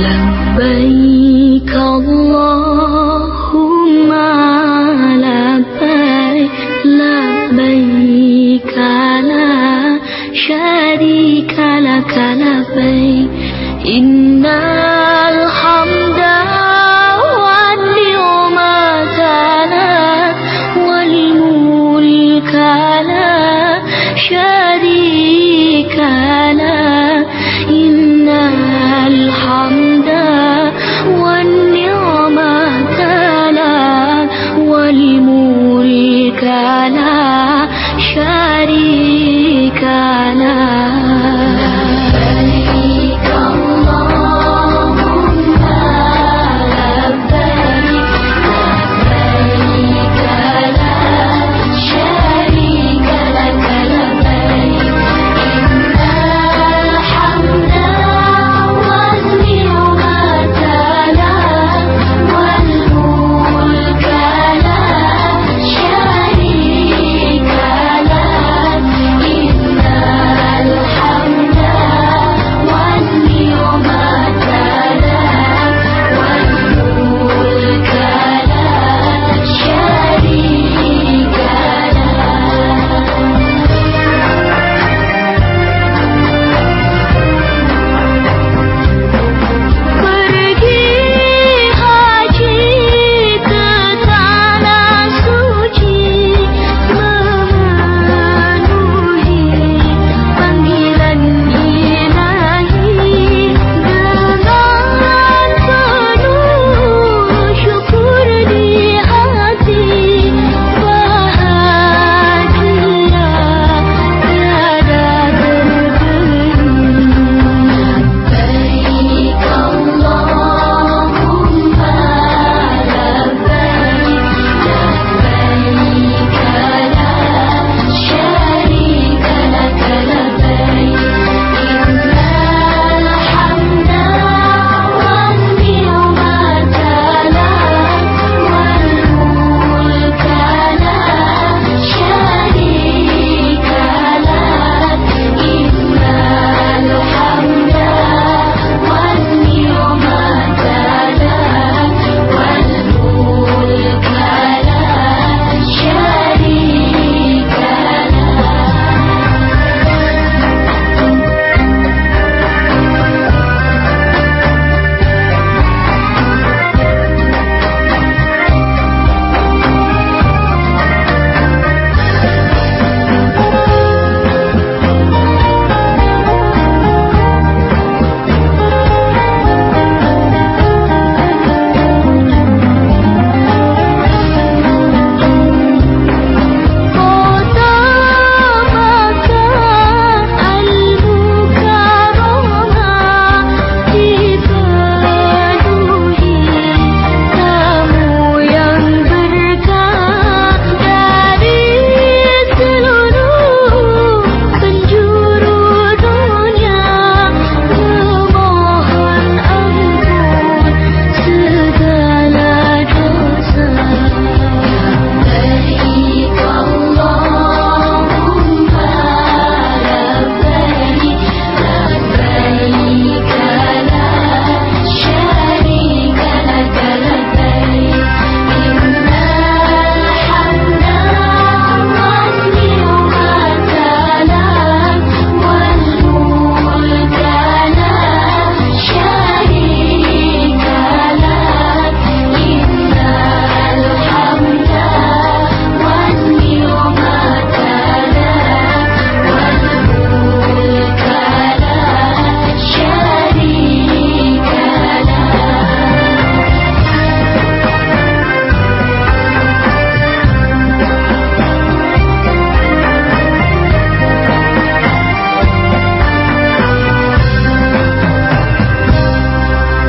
لبيك اللهم لبيك لبيك لا شريك لك لبيك. إن الحمد